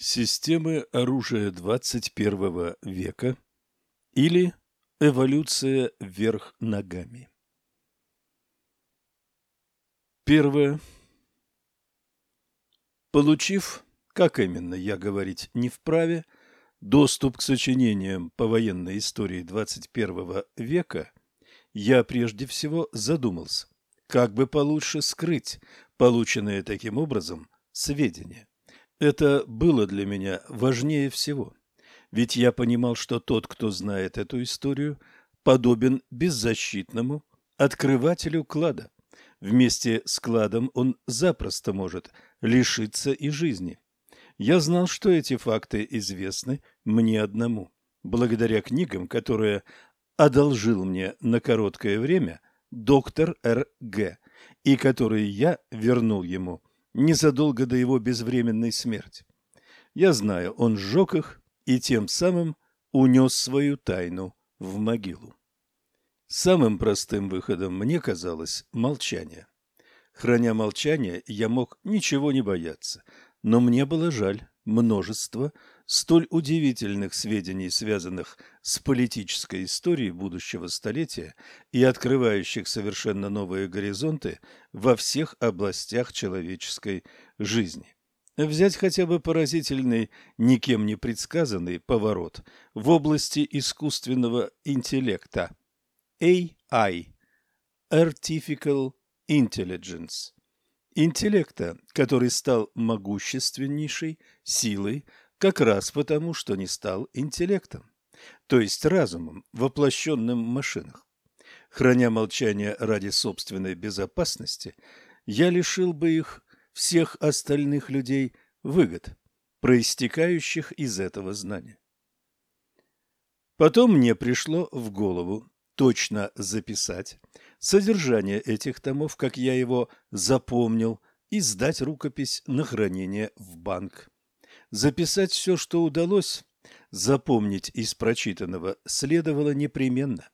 Системы оружия 21 века или эволюция вверх ногами. Первое. Получив, как именно я говорить не вправе, доступ к сочинениям по военной истории 21 века, я прежде всего задумался, как бы получше скрыть полученные таким образом сведения. Это было для меня важнее всего, ведь я понимал, что тот, кто знает эту историю, подобен беззащитному открывателю клада. Вместе с кладом он запросто может лишиться и жизни. Я знал, что эти факты известны мне одному, благодаря книгам, которые одолжил мне на короткое время доктор Р.Г., и которые я вернул ему незадолго до его безвременной смерти. Я знаю, он сжег их и тем самым унес свою тайну в могилу. Самым простым выходом мне казалось молчание. Храня молчание, я мог ничего не бояться, но мне было жаль множество столь удивительных сведений, связанных с политической историей будущего столетия и открывающих совершенно новые горизонты во всех областях человеческой жизни. Взять хотя бы поразительный, никем не предсказанный поворот в области искусственного интеллекта. AI – Artificial Intelligence – интеллекта, который стал могущественнейшей силой как раз потому, что не стал интеллектом, то есть разумом, воплощенным в машинах. Храня молчание ради собственной безопасности, я лишил бы их, всех остальных людей, выгод, проистекающих из этого знания. Потом мне пришло в голову точно записать содержание этих томов, как я его запомнил, и сдать рукопись на хранение в банк. Записать все, что удалось, запомнить из прочитанного следовало непременно,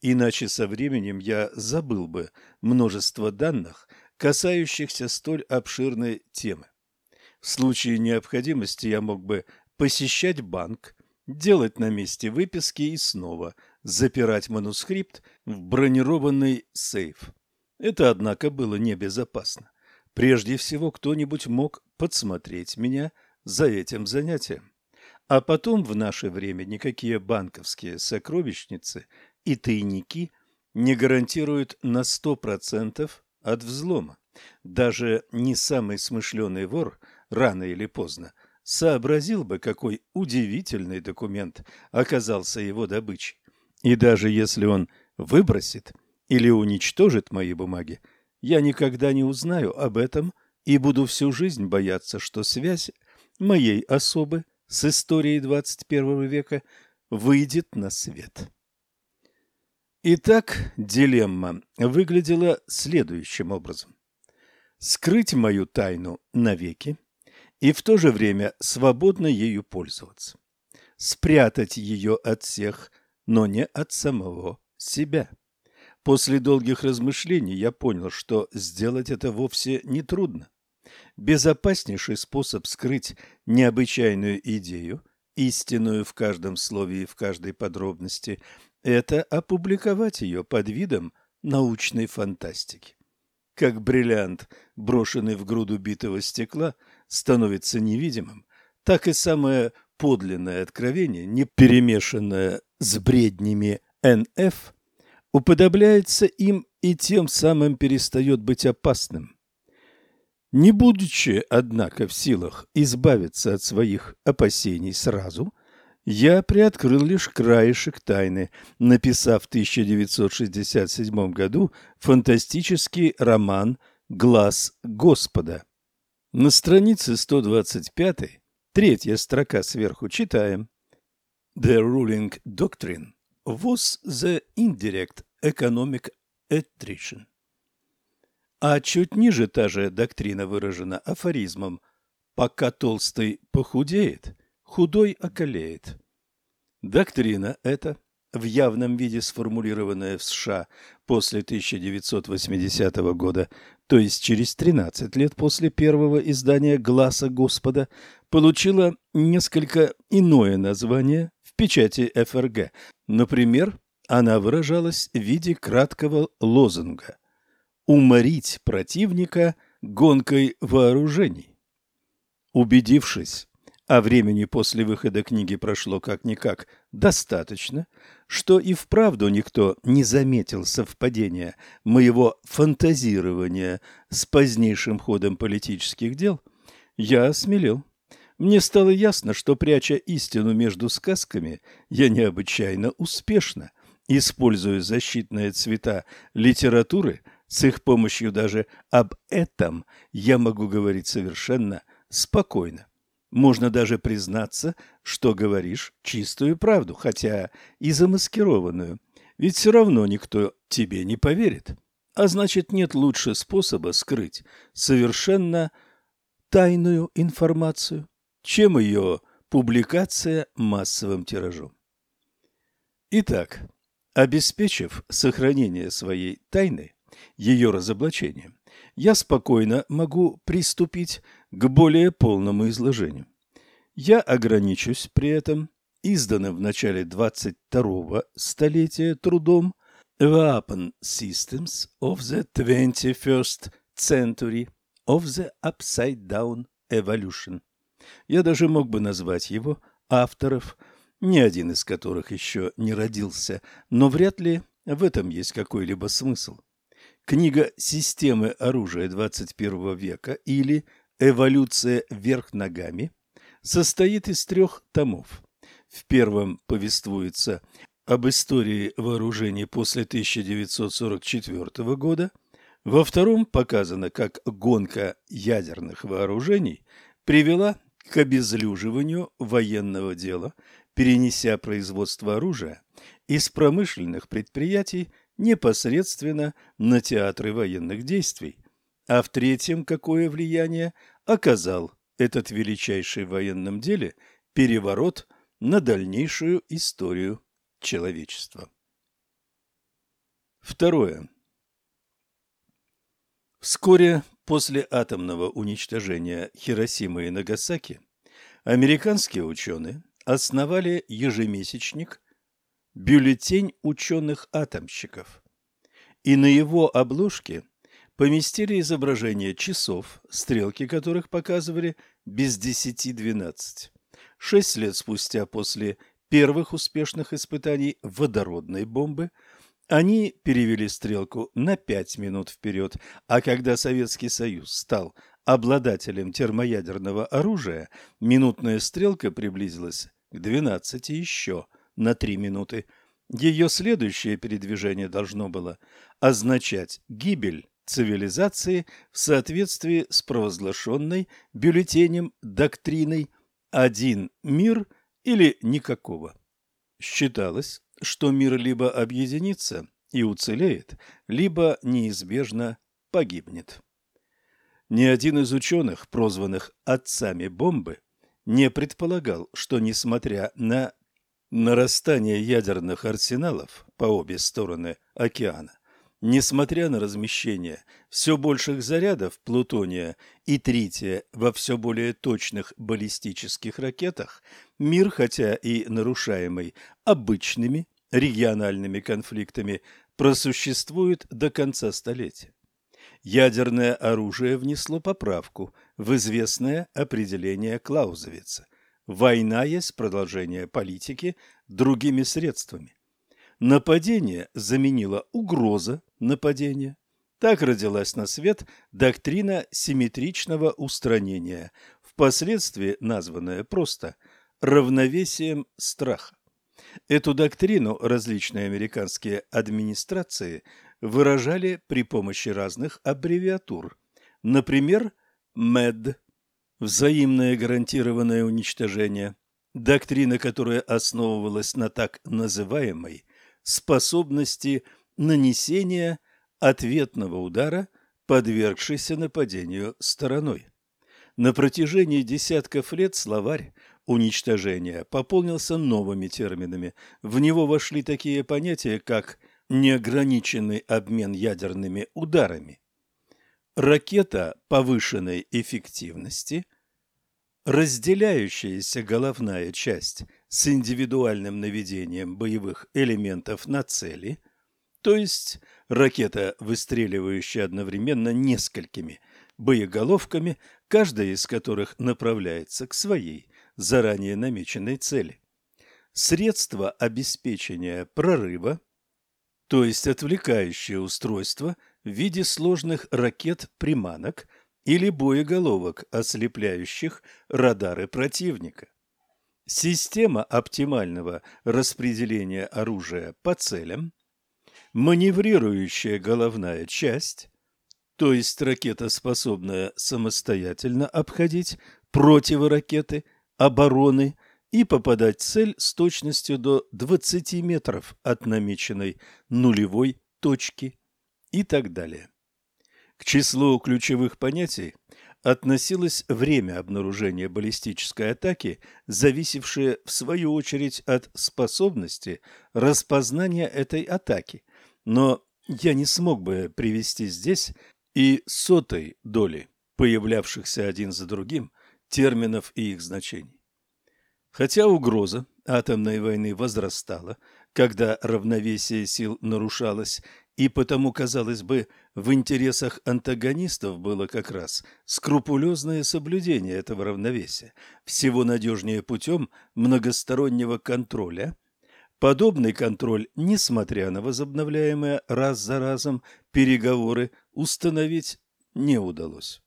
иначе со временем я забыл бы множество данных, касающихся столь обширной темы. В случае необходимости я мог бы посещать банк, делать на месте выписки и снова запирать манускрипт в бронированный сейф. Это, однако, было небезопасно. Прежде всего, кто-нибудь мог подсмотреть меня за этим занятием. А потом в наше время никакие банковские сокровищницы и тайники не гарантируют на 100% от взлома. Даже не самый смышленый вор рано или поздно сообразил бы, какой удивительный документ оказался его добычей. И даже если он выбросит или уничтожит мои бумаги, я никогда не узнаю об этом и буду всю жизнь бояться, что связь моей особы с историей 21 века выйдет на свет. Итак, дилемма выглядела следующим образом. Скрыть мою тайну навеки и в то же время свободно ею пользоваться. Спрятать ее от всех, но не от самого себя. После долгих размышлений я понял, что сделать это вовсе не трудно. Безопаснейший способ скрыть необычайную идею, истинную в каждом слове и в каждой подробности, это опубликовать ее под видом научной фантастики. Как бриллиант, брошенный в груду битого стекла, становится невидимым, так и самое подлинное откровение, не перемешанное с бреднями НФ, уподобляется им и тем самым перестает быть опасным. Не будучи, однако, в силах избавиться от своих опасений сразу, я приоткрыл лишь краешек тайны, написав в 1967 году фантастический роман «Глаз Господа». На странице 125, третья строка сверху, читаем «The ruling doctrine was the indirect economic attrition». А чуть ниже та же доктрина выражена афоризмом «пока толстый похудеет, худой околеет». Доктрина эта, в явном виде сформулированная в США после 1980 года, то есть через 13 лет после первого издания «Гласа Господа», получила несколько иное название в печати ФРГ. Например, она выражалась в виде краткого лозунга «Уморить противника гонкой вооружений». Убедившись, а времени после выхода книги прошло как-никак достаточно, что и вправду никто не заметил совпадения моего фантазирования с позднейшим ходом политических дел, я осмелел. Мне стало ясно, что, пряча истину между сказками, я необычайно успешно, используя защитные цвета литературы, с их помощью даже об этом я могу говорить совершенно спокойно. Можно даже признаться, что говоришь чистую правду, хотя и замаскированную. Ведь все равно никто тебе не поверит. А значит, нет лучше способа скрыть совершенно тайную информацию, чем ее публикация массовым тиражом. Итак, обеспечив сохранение своей тайны, ее разоблачением, я спокойно могу приступить к более полному изложению. Я ограничусь при этом изданным в начале 22-го столетия трудом Weapon Systems of the 21st Century of the Upside Down Evolution. Я даже мог бы назвать его авторов, ни один из которых еще не родился, но вряд ли в этом есть какой-либо смысл. Книга «Системы оружия 21 века» или «Эволюция вверх ногами» состоит из трех томов. В первом повествуется об истории вооружений после 1944 года, во втором показано, как гонка ядерных вооружений привела к обезлюживанию военного дела, перенеся производство оружия из промышленных предприятий непосредственно на театры военных действий, а в третьем какое влияние оказал этот величайший в военном деле переворот на дальнейшую историю человечества. Второе. Вскоре после атомного уничтожения Хиросимы и Нагасаки американские ученые основали ежемесячник бюллетень ученых-атомщиков. И на его обложке поместили изображение часов, стрелки которых показывали без десяти двенадцать. Шесть лет спустя после первых успешных испытаний водородной бомбы они перевели стрелку на пять минут вперед, а когда Советский Союз стал обладателем термоядерного оружия, минутная стрелка приблизилась к двенадцати еще на три минуты. Ее следующее передвижение должно было означать гибель цивилизации в соответствии с провозглашенной бюллетенем доктриной «один мир» или «никакого». Считалось, что мир либо объединится и уцелеет, либо неизбежно погибнет. Ни один из ученых, прозванных «отцами бомбы», не предполагал, что, несмотря на нарастание ядерных арсеналов по обе стороны океана, несмотря на размещение все больших зарядов плутония и трития во все более точных баллистических ракетах, мир, хотя и нарушаемый обычными региональными конфликтами, просуществует до конца столетия. Ядерное оружие внесло поправку в известное определение Клаузовица Война есть продолжение политики другими средствами. Нападение заменило угроза нападения. Так родилась на свет доктрина симметричного устранения, впоследствии названная просто равновесием страха. Эту доктрину различные американские администрации выражали при помощи разных аббревиатур. Например, МЭД взаимное гарантированное уничтожение, доктрина, которая основывалась на так называемой способности нанесения ответного удара, подвергшейся нападению стороной. На протяжении десятков лет словарь уничтожения пополнился новыми терминами. В него вошли такие понятия, как неограниченный обмен ядерными ударами, ракета повышенной эффективности, разделяющаяся головная часть с индивидуальным наведением боевых элементов на цели, то есть ракета, выстреливающая одновременно несколькими боеголовками, каждая из которых направляется к своей заранее намеченной цели. Средства обеспечения прорыва, то есть отвлекающее устройство в виде сложных ракет-приманок или боеголовок, ослепляющих радары противника. Система оптимального распределения оружия по целям, маневрирующая головная часть, то есть ракета, способная самостоятельно обходить противоракеты, обороны и попадать в цель с точностью до 20 метров от намеченной нулевой точки и так далее. К числу ключевых понятий относилось время обнаружения баллистической атаки, зависевшее в свою очередь от способности распознания этой атаки. Но я не смог бы привести здесь и сотой доли появлявшихся один за другим терминов и их значений. Хотя угроза атомной войны возрастала, когда равновесие сил нарушалось, и потому, казалось бы, в интересах антагонистов было как раз скрупулезное соблюдение этого равновесия, всего надежнее путем многостороннего контроля. Подобный контроль, несмотря на возобновляемые раз за разом переговоры, установить не удалось.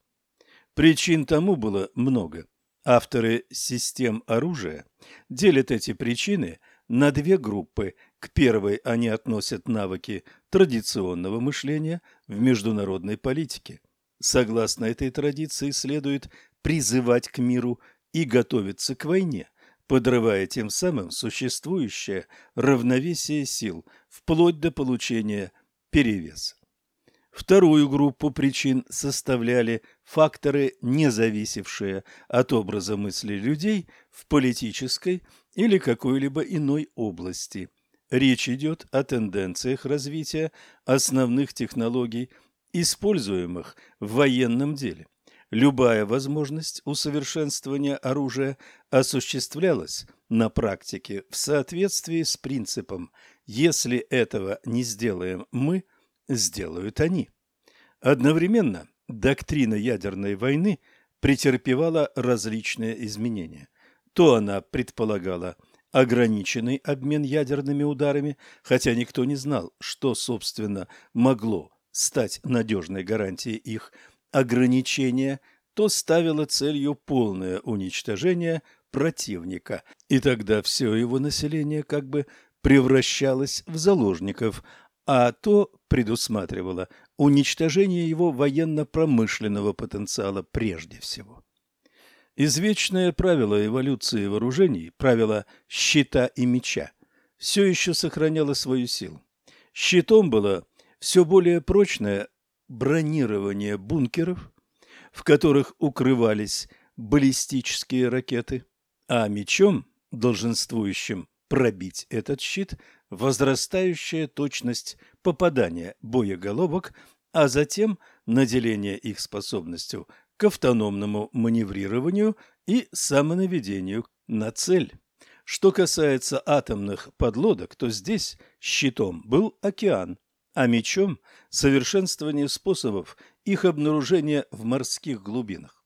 Причин тому было много. Авторы систем оружия делят эти причины на две группы. К первой они относят навыки традиционного мышления в международной политике. Согласно этой традиции следует призывать к миру и готовиться к войне, подрывая тем самым существующее равновесие сил вплоть до получения перевеса. Вторую группу причин составляли факторы, не зависевшие от образа мысли людей в политической или какой-либо иной области. Речь идет о тенденциях развития основных технологий, используемых в военном деле. Любая возможность усовершенствования оружия осуществлялась на практике в соответствии с принципом «если этого не сделаем мы», сделают они. Одновременно доктрина ядерной войны претерпевала различные изменения. То она предполагала ограниченный обмен ядерными ударами, хотя никто не знал, что, собственно, могло стать надежной гарантией их ограничения, то ставила целью полное уничтожение противника, и тогда все его население как бы превращалось в заложников, а то предусматривало уничтожение его военно-промышленного потенциала прежде всего. Извечное правило эволюции вооружений, правило щита и меча, все еще сохраняло свою силу. Щитом было все более прочное бронирование бункеров, в которых укрывались баллистические ракеты, а мечом, долженствующим пробить этот щит, возрастающая точность попадания боеголовок, а затем наделение их способностью к автономному маневрированию и самонаведению на цель. Что касается атомных подлодок, то здесь щитом был океан, а мечом – совершенствование способов их обнаружения в морских глубинах.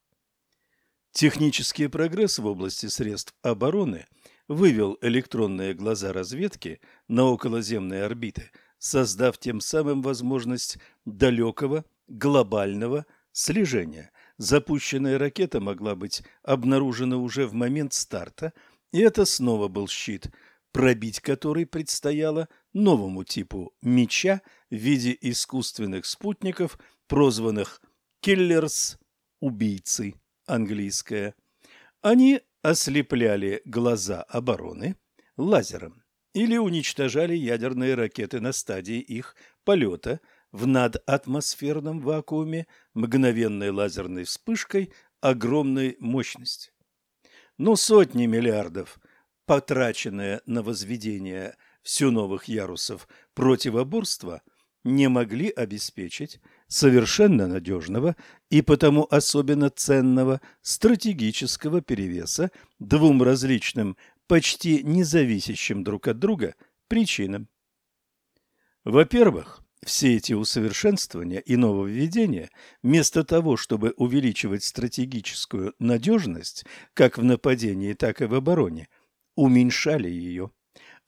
Технический прогресс в области средств обороны – вывел электронные глаза разведки на околоземные орбиты, создав тем самым возможность далекого глобального слежения. Запущенная ракета могла быть обнаружена уже в момент старта, и это снова был щит, пробить который предстояло новому типу меча в виде искусственных спутников, прозванных «killers» – «убийцы» английское. Они ослепляли глаза обороны лазером или уничтожали ядерные ракеты на стадии их полета в надатмосферном вакууме мгновенной лазерной вспышкой огромной мощности. Но сотни миллиардов, потраченные на возведение все новых ярусов противоборства, не могли обеспечить совершенно надежного и потому особенно ценного стратегического перевеса двум различным, почти независящим друг от друга причинам. Во-первых, все эти усовершенствования и нововведения, вместо того, чтобы увеличивать стратегическую надежность, как в нападении, так и в обороне, уменьшали ее.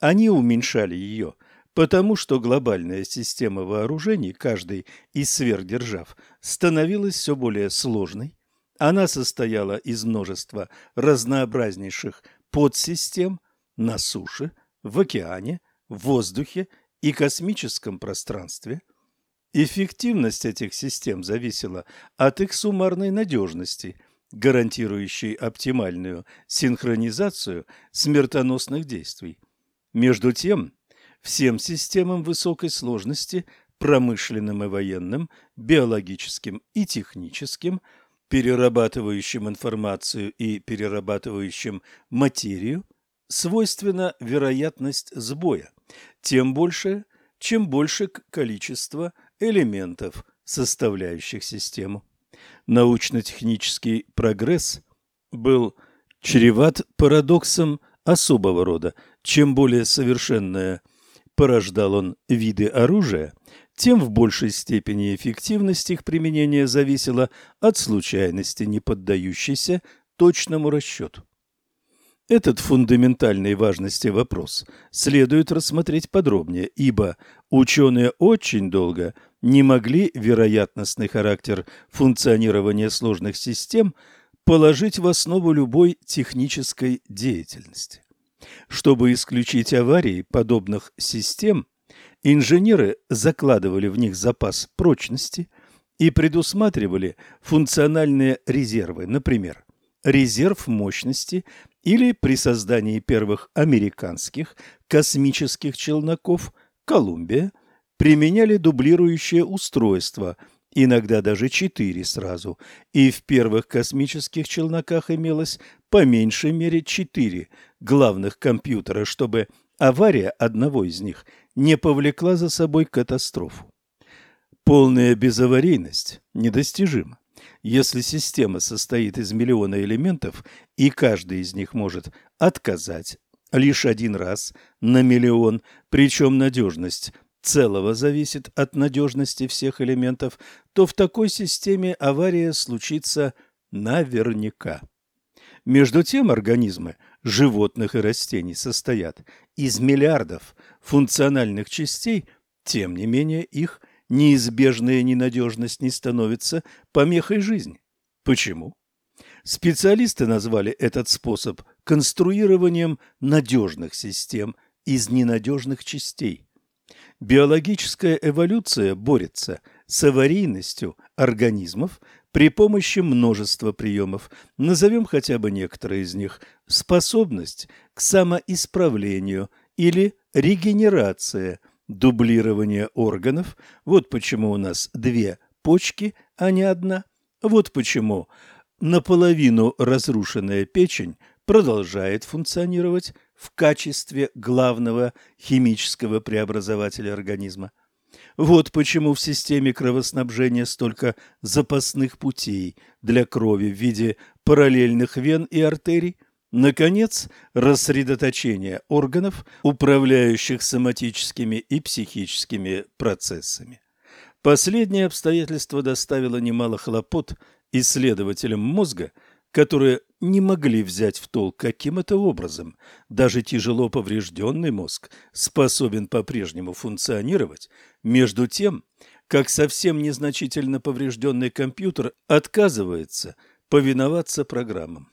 Они уменьшали ее – потому что глобальная система вооружений каждой из сверхдержав становилась все более сложной. Она состояла из множества разнообразнейших подсистем на суше, в океане, в воздухе и космическом пространстве. Эффективность этих систем зависела от их суммарной надежности, гарантирующей оптимальную синхронизацию смертоносных действий. Между тем, всем системам высокой сложности, промышленным и военным, биологическим и техническим, перерабатывающим информацию и перерабатывающим материю, свойственна вероятность сбоя, тем больше, чем больше количество элементов, составляющих систему. Научно-технический прогресс был чреват парадоксом особого рода. Чем более совершенная порождал он виды оружия, тем в большей степени эффективность их применения зависела от случайности, не поддающейся точному расчету. Этот фундаментальной важности вопрос следует рассмотреть подробнее, ибо ученые очень долго не могли вероятностный характер функционирования сложных систем положить в основу любой технической деятельности. Чтобы исключить аварии подобных систем, инженеры закладывали в них запас прочности и предусматривали функциональные резервы, например, резерв мощности или при создании первых американских космических челноков «Колумбия» применяли дублирующее устройство – иногда даже четыре сразу, и в первых космических челноках имелось по меньшей мере четыре главных компьютера, чтобы авария одного из них не повлекла за собой катастрофу. Полная безаварийность недостижима. Если система состоит из миллиона элементов, и каждый из них может отказать лишь один раз на миллион, причем надежность целого зависит от надежности всех элементов, то в такой системе авария случится наверняка. Между тем организмы животных и растений состоят из миллиардов функциональных частей, тем не менее их неизбежная ненадежность не становится помехой жизни. Почему? Специалисты назвали этот способ конструированием надежных систем из ненадежных частей. Биологическая эволюция борется с аварийностью организмов при помощи множества приемов. Назовем хотя бы некоторые из них. Способность к самоисправлению или регенерация, дублирование органов. Вот почему у нас две почки, а не одна. Вот почему наполовину разрушенная печень продолжает функционировать в качестве главного химического преобразователя организма. Вот почему в системе кровоснабжения столько запасных путей для крови в виде параллельных вен и артерий. Наконец, рассредоточение органов, управляющих соматическими и психическими процессами. Последнее обстоятельство доставило немало хлопот исследователям мозга, которые не могли взять в толк, каким это образом даже тяжело поврежденный мозг способен по-прежнему функционировать, между тем, как совсем незначительно поврежденный компьютер отказывается повиноваться программам.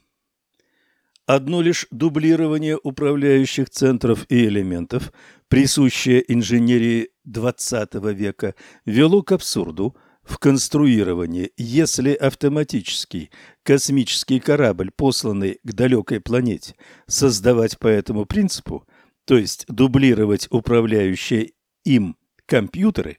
Одно лишь дублирование управляющих центров и элементов, присущее инженерии XX века, вело к абсурду – в конструировании, если автоматический космический корабль, посланный к далекой планете, создавать по этому принципу, то есть дублировать управляющие им компьютеры,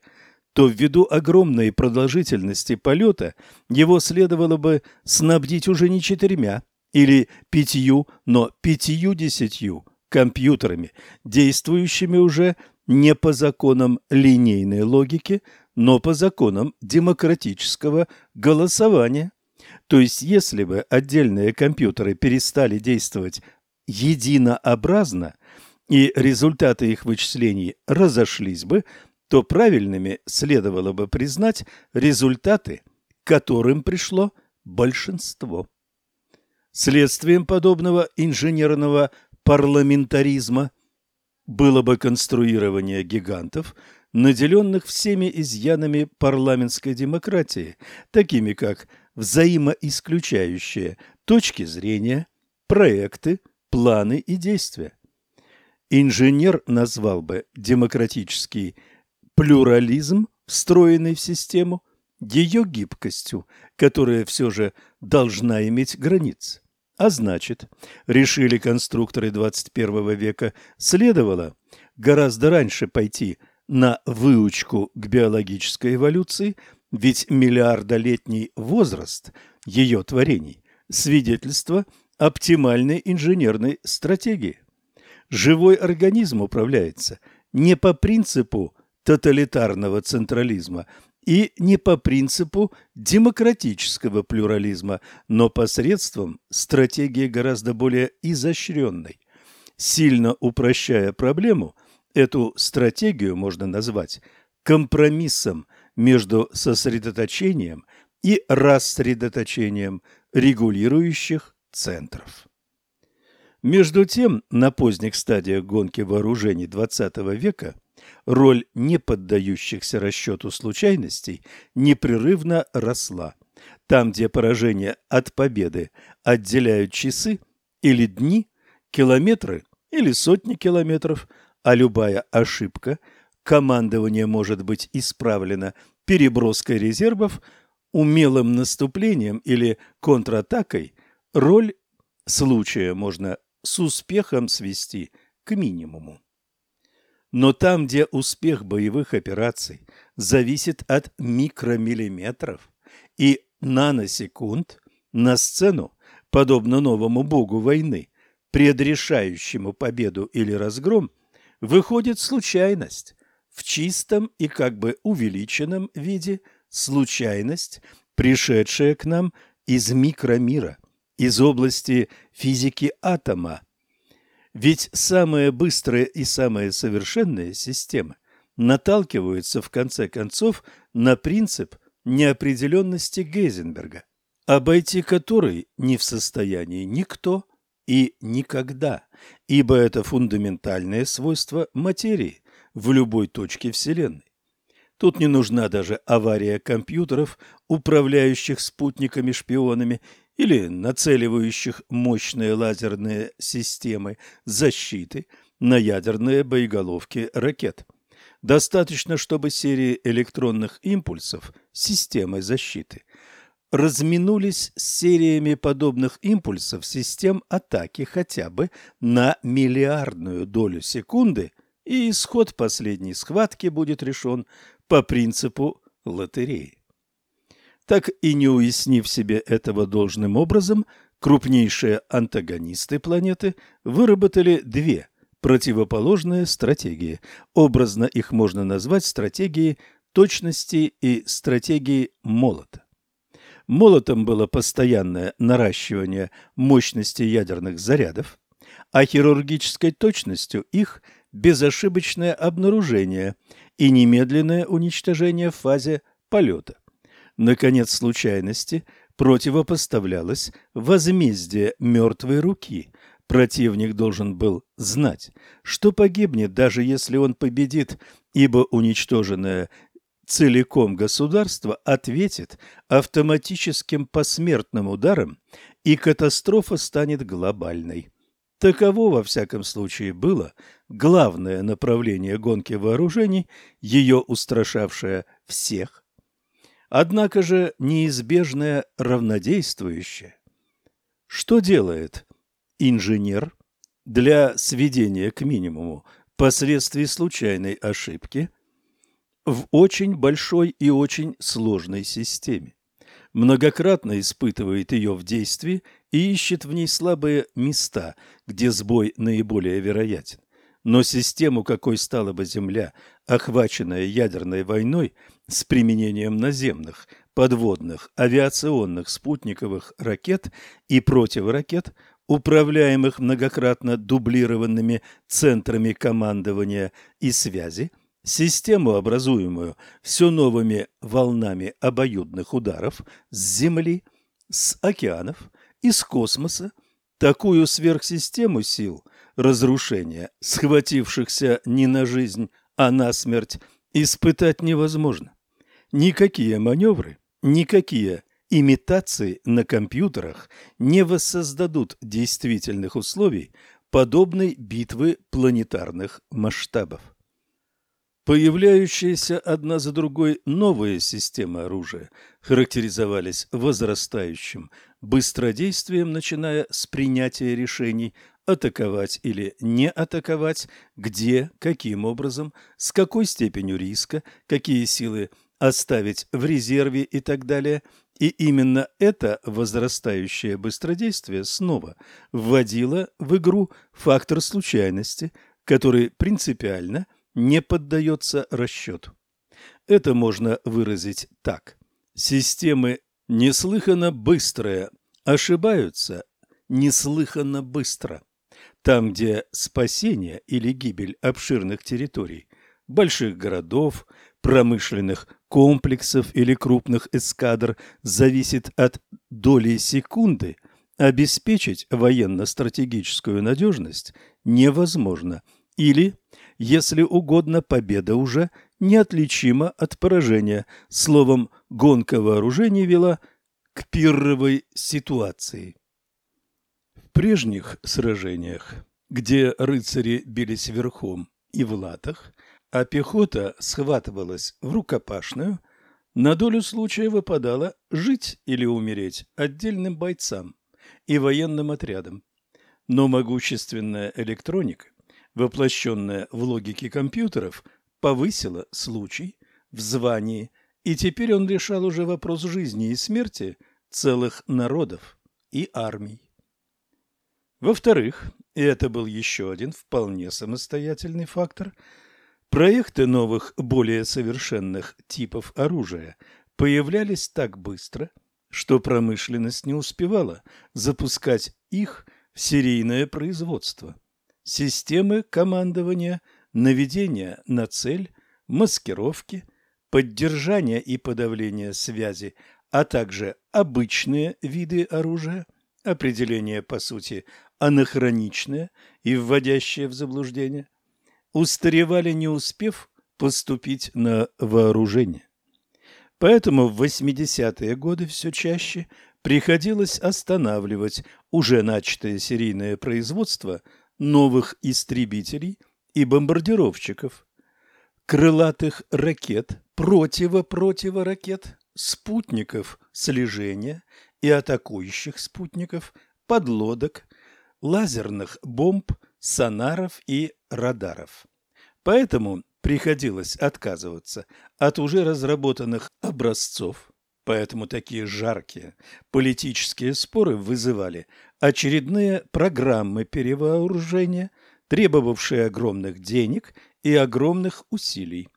то ввиду огромной продолжительности полета его следовало бы снабдить уже не четырьмя или пятью, но пятью-десятью компьютерами, действующими уже не по законам линейной логики, но по законам демократического голосования. То есть, если бы отдельные компьютеры перестали действовать единообразно и результаты их вычислений разошлись бы, то правильными следовало бы признать результаты, которым пришло большинство. Следствием подобного инженерного парламентаризма было бы конструирование гигантов, наделенных всеми изъянами парламентской демократии, такими как взаимоисключающие точки зрения, проекты, планы и действия. Инженер назвал бы демократический плюрализм, встроенный в систему, ее гибкостью, которая все же должна иметь границы. А значит, решили конструкторы 21 века, следовало гораздо раньше пойти на выучку к биологической эволюции, ведь миллиардолетний возраст ее творений – свидетельство оптимальной инженерной стратегии. Живой организм управляется не по принципу тоталитарного централизма, и не по принципу демократического плюрализма, но посредством стратегии гораздо более изощренной. Сильно упрощая проблему, эту стратегию можно назвать компромиссом между сосредоточением и рассредоточением регулирующих центров. Между тем, на поздних стадиях гонки вооружений XX века роль не поддающихся расчету случайностей непрерывно росла. Там, где поражение от победы отделяют часы или дни, километры или сотни километров, а любая ошибка командование может быть исправлено переброской резервов, умелым наступлением или контратакой, роль случая можно с успехом свести к минимуму. Но там, где успех боевых операций зависит от микромиллиметров и наносекунд, на сцену, подобно новому богу войны, предрешающему победу или разгром, выходит случайность, в чистом и как бы увеличенном виде случайность, пришедшая к нам из микромира, из области физики атома, ведь самые быстрые и самые совершенные системы наталкиваются в конце концов на принцип неопределенности Гейзенберга, обойти который не в состоянии никто и никогда, ибо это фундаментальное свойство материи в любой точке Вселенной. Тут не нужна даже авария компьютеров, управляющих спутниками-шпионами или нацеливающих мощные лазерные системы защиты на ядерные боеголовки ракет. Достаточно, чтобы серии электронных импульсов системы защиты разминулись с сериями подобных импульсов систем атаки хотя бы на миллиардную долю секунды, и исход последней схватки будет решен по принципу лотереи. Так и не уяснив себе этого должным образом, крупнейшие антагонисты планеты выработали две противоположные стратегии. Образно их можно назвать стратегией точности и стратегией молота. Молотом было постоянное наращивание мощности ядерных зарядов, а хирургической точностью их безошибочное обнаружение и немедленное уничтожение в фазе полета. Наконец, случайности противопоставлялось возмездие мертвой руки. Противник должен был знать, что погибнет, даже если он победит, ибо уничтоженное целиком государство ответит автоматическим посмертным ударом, и катастрофа станет глобальной. Таково, во всяком случае, было главное направление гонки вооружений, ее устрашавшее всех однако же неизбежное равнодействующее. Что делает инженер для сведения к минимуму последствий случайной ошибки в очень большой и очень сложной системе? Многократно испытывает ее в действии и ищет в ней слабые места, где сбой наиболее вероятен. Но систему, какой стала бы Земля, охваченная ядерной войной, с применением наземных, подводных, авиационных спутниковых ракет и противоракет, управляемых многократно дублированными центрами командования и связи, систему, образуемую все новыми волнами обоюдных ударов с Земли, с океанов, из космоса, такую сверхсистему сил разрушения, схватившихся не на жизнь, а на смерть, испытать невозможно. Никакие маневры, никакие имитации на компьютерах не воссоздадут действительных условий подобной битвы планетарных масштабов. Появляющиеся одна за другой новые системы оружия характеризовались возрастающим быстродействием, начиная с принятия решений атаковать или не атаковать, где, каким образом, с какой степенью риска, какие силы оставить в резерве и так далее. И именно это возрастающее быстродействие снова вводило в игру фактор случайности, который принципиально не поддается расчету. Это можно выразить так. Системы неслыханно быстрые ошибаются неслыханно быстро. Там, где спасение или гибель обширных территорий, больших городов, промышленных комплексов или крупных эскадр зависит от доли секунды, обеспечить военно-стратегическую надежность невозможно. Или, если угодно, победа уже неотличима от поражения. Словом, гонка вооружений вела к пирровой ситуации. В прежних сражениях, где рыцари бились верхом и в латах, а пехота схватывалась в рукопашную, на долю случая выпадало жить или умереть отдельным бойцам и военным отрядам. Но могущественная электроника, воплощенная в логике компьютеров, повысила случай в звании, и теперь он решал уже вопрос жизни и смерти целых народов и армий. Во-вторых, и это был еще один вполне самостоятельный фактор – Проекты новых, более совершенных типов оружия появлялись так быстро, что промышленность не успевала запускать их в серийное производство. Системы командования, наведения на цель, маскировки, поддержания и подавления связи, а также обычные виды оружия, определение по сути анахроничное и вводящее в заблуждение, устаревали, не успев поступить на вооружение. Поэтому в 80-е годы все чаще приходилось останавливать уже начатое серийное производство новых истребителей и бомбардировщиков, крылатых ракет, противо-противоракет, спутников слежения и атакующих спутников, подлодок, лазерных бомб, сонаров и радаров. Поэтому приходилось отказываться от уже разработанных образцов, поэтому такие жаркие политические споры вызывали очередные программы перевооружения, требовавшие огромных денег и огромных усилий.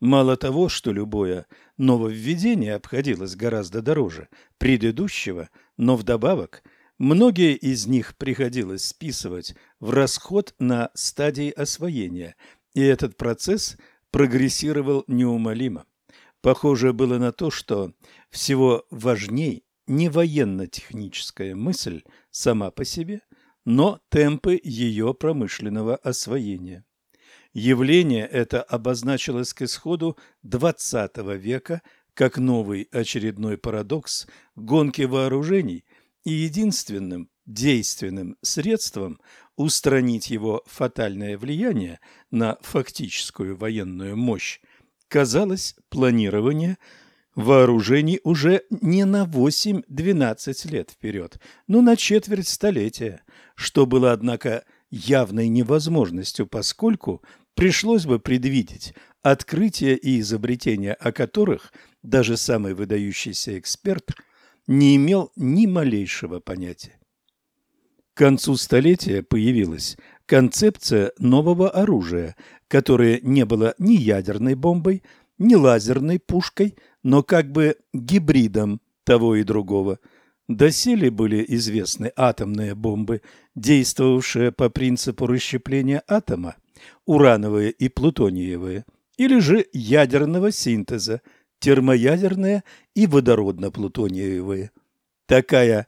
Мало того, что любое нововведение обходилось гораздо дороже предыдущего, но вдобавок – Многие из них приходилось списывать в расход на стадии освоения, и этот процесс прогрессировал неумолимо. Похоже было на то, что всего важней не военно-техническая мысль сама по себе, но темпы ее промышленного освоения. Явление это обозначилось к исходу XX века как новый очередной парадокс гонки вооружений и единственным действенным средством устранить его фатальное влияние на фактическую военную мощь казалось планирование вооружений уже не на 8-12 лет вперед, но на четверть столетия, что было, однако, явной невозможностью, поскольку пришлось бы предвидеть открытия и изобретения, о которых даже самый выдающийся эксперт – не имел ни малейшего понятия. К концу столетия появилась концепция нового оружия, которое не было ни ядерной бомбой, не лазерной пушкой, но как бы гибридом того и другого. Доселе были известны атомные бомбы, действовавшие по принципу расщепления атома, урановые и плутониевые, или же ядерного синтеза, термоядерные и водородно-плутониевые. Такая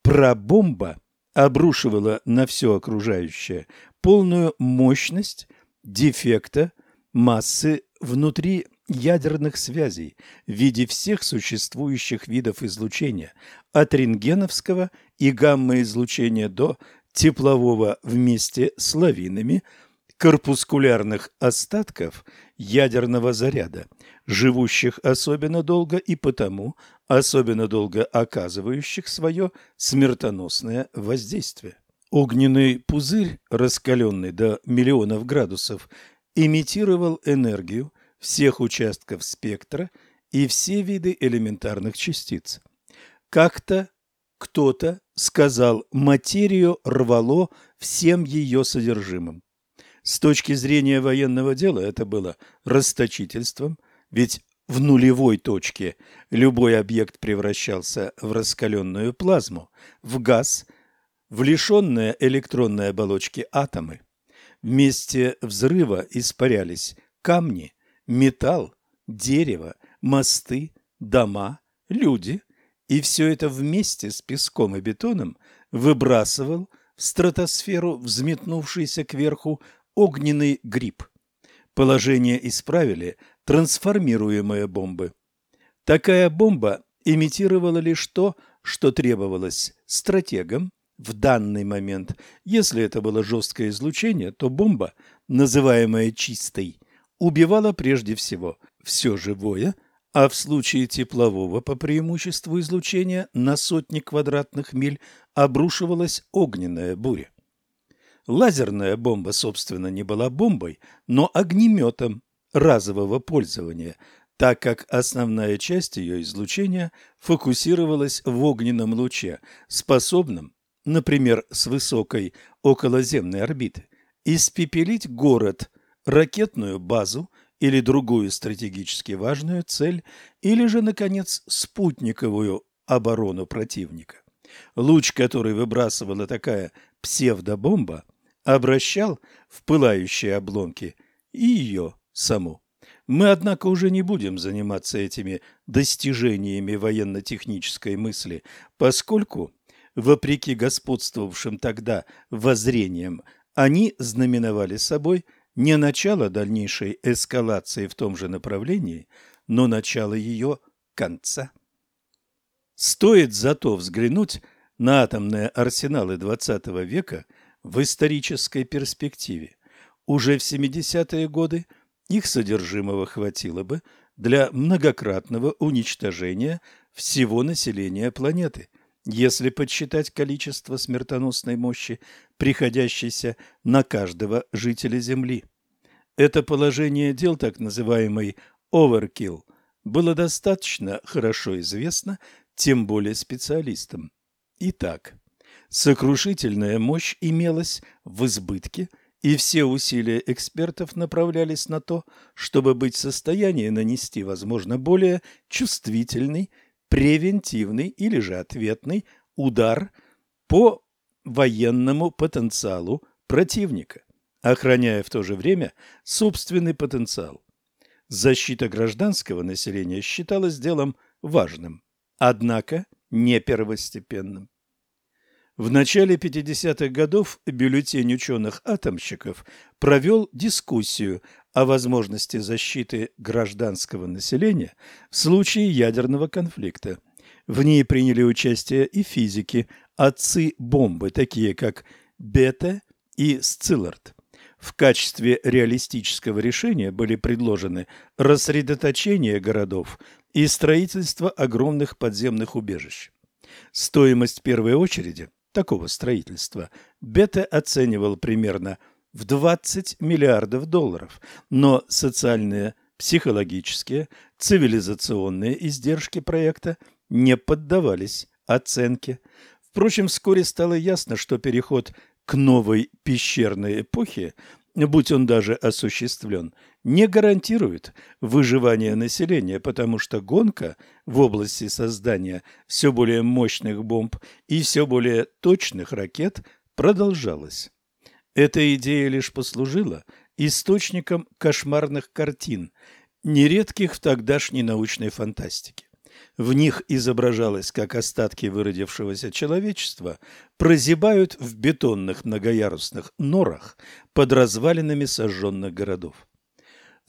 пробомба обрушивала на все окружающее полную мощность дефекта массы внутри ядерных связей в виде всех существующих видов излучения, от рентгеновского и гамма-излучения до теплового вместе с лавинами, корпускулярных остатков ядерного заряда, живущих особенно долго и потому особенно долго оказывающих свое смертоносное воздействие. Огненный пузырь, раскаленный до миллионов градусов, имитировал энергию всех участков спектра и все виды элементарных частиц. Как-то кто-то сказал, материю рвало всем ее содержимым. С точки зрения военного дела это было расточительством, ведь в нулевой точке любой объект превращался в раскаленную плазму, в газ, в лишенные электронной оболочки атомы. Вместе взрыва испарялись камни, металл, дерево, мосты, дома, люди, и все это вместе с песком и бетоном выбрасывал в стратосферу взметнувшийся кверху огненный гриб. Положение исправили трансформируемые бомбы. Такая бомба имитировала лишь то, что требовалось стратегам в данный момент. Если это было жесткое излучение, то бомба, называемая чистой, убивала прежде всего все живое, а в случае теплового по преимуществу излучения на сотни квадратных миль обрушивалась огненная буря. Лазерная бомба, собственно, не была бомбой, но огнеметом разового пользования, так как основная часть ее излучения фокусировалась в огненном луче, способном например, с высокой околоземной орбиты, испепелить город, ракетную базу или другую стратегически важную цель, или же, наконец, спутниковую оборону противника. Луч, который выбрасывала такая псевдобомба, обращал в пылающие обломки и ее саму. Мы, однако, уже не будем заниматься этими достижениями военно-технической мысли, поскольку вопреки господствовавшим тогда воззрениям, они знаменовали собой не начало дальнейшей эскалации в том же направлении, но начало ее конца. Стоит зато взглянуть на атомные арсеналы XX века в исторической перспективе. Уже в 70-е годы их содержимого хватило бы для многократного уничтожения всего населения планеты – если подсчитать количество смертоносной мощи, приходящейся на каждого жителя Земли. Это положение дел, так называемый overkill, было достаточно хорошо известно, тем более специалистам. Итак, сокрушительная мощь имелась в избытке, и все усилия экспертов направлялись на то, чтобы быть в состоянии нанести, возможно, более чувствительный превентивный или же ответный удар по военному потенциалу противника, охраняя в то же время собственный потенциал. Защита гражданского населения считалась делом важным, однако не первостепенным. В начале 50-х годов бюллетень ученых-атомщиков провел дискуссию о возможности защиты гражданского населения в случае ядерного конфликта. В ней приняли участие и физики, отцы бомбы, такие как Бета и Сциллард. В качестве реалистического решения были предложены рассредоточение городов и строительство огромных подземных убежищ. Стоимость первой очереди такого строительства Бета оценивал примерно в 20 миллиардов долларов, но социальные, психологические, цивилизационные издержки проекта не поддавались оценке. Впрочем, вскоре стало ясно, что переход к новой пещерной эпохе будь он даже осуществлен, не гарантирует выживание населения, потому что гонка в области создания все более мощных бомб и все более точных ракет продолжалась. Эта идея лишь послужила источником кошмарных картин, нередких в тогдашней научной фантастике. В них изображалось, как остатки выродившегося человечества прозябают в бетонных многоярусных норах под развалинами сожженных городов.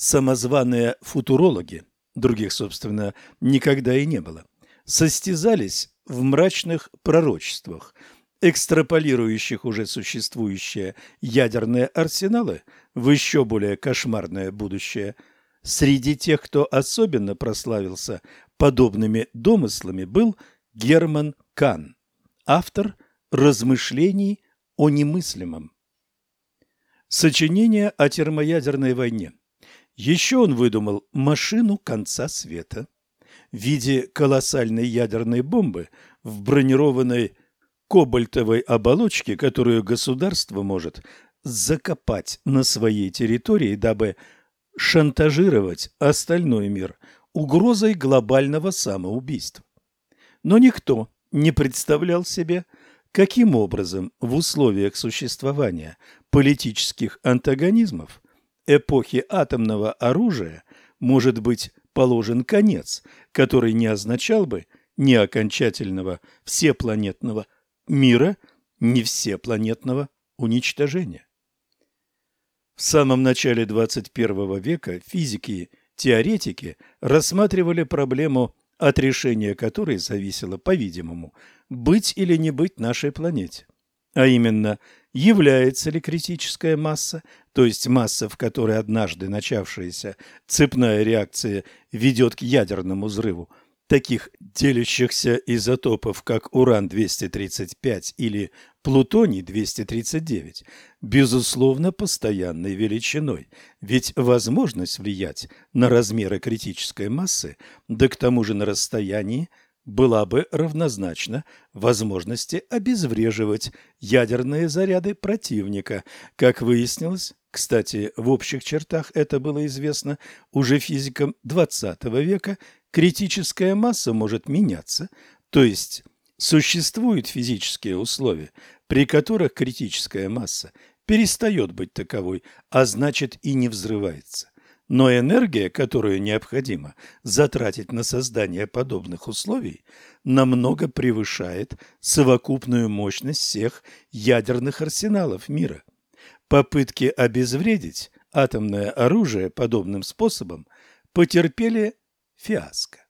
Самозваные футурологи, других, собственно, никогда и не было, состязались в мрачных пророчествах, экстраполирующих уже существующие ядерные арсеналы в еще более кошмарное будущее. Среди тех, кто особенно прославился подобными домыслами, был Герман Кан, автор размышлений о немыслимом. Сочинение о термоядерной войне. Еще он выдумал машину конца света в виде колоссальной ядерной бомбы в бронированной кобальтовой оболочке, которую государство может закопать на своей территории, дабы шантажировать остальной мир угрозой глобального самоубийства. Но никто не представлял себе, каким образом в условиях существования политических антагонизмов эпохи атомного оружия может быть положен конец, который не означал бы ни окончательного всепланетного мира, ни всепланетного уничтожения. В самом начале 21 века физики теоретики рассматривали проблему, от решения которой зависело, по-видимому, быть или не быть нашей планете. А именно, является ли критическая масса, то есть масса, в которой однажды начавшаяся цепная реакция ведет к ядерному взрыву, таких делящихся изотопов, как уран-235 или плутоний-239, безусловно, постоянной величиной, ведь возможность влиять на размеры критической массы, да к тому же на расстоянии, была бы равнозначна возможности обезвреживать ядерные заряды противника. Как выяснилось, кстати, в общих чертах это было известно уже физикам XX века, критическая масса может меняться, то есть существуют физические условия, при которых критическая масса перестает быть таковой, а значит и не взрывается. Но энергия, которую необходимо затратить на создание подобных условий, намного превышает совокупную мощность всех ядерных арсеналов мира. Попытки обезвредить атомное оружие подобным способом потерпели фиаско.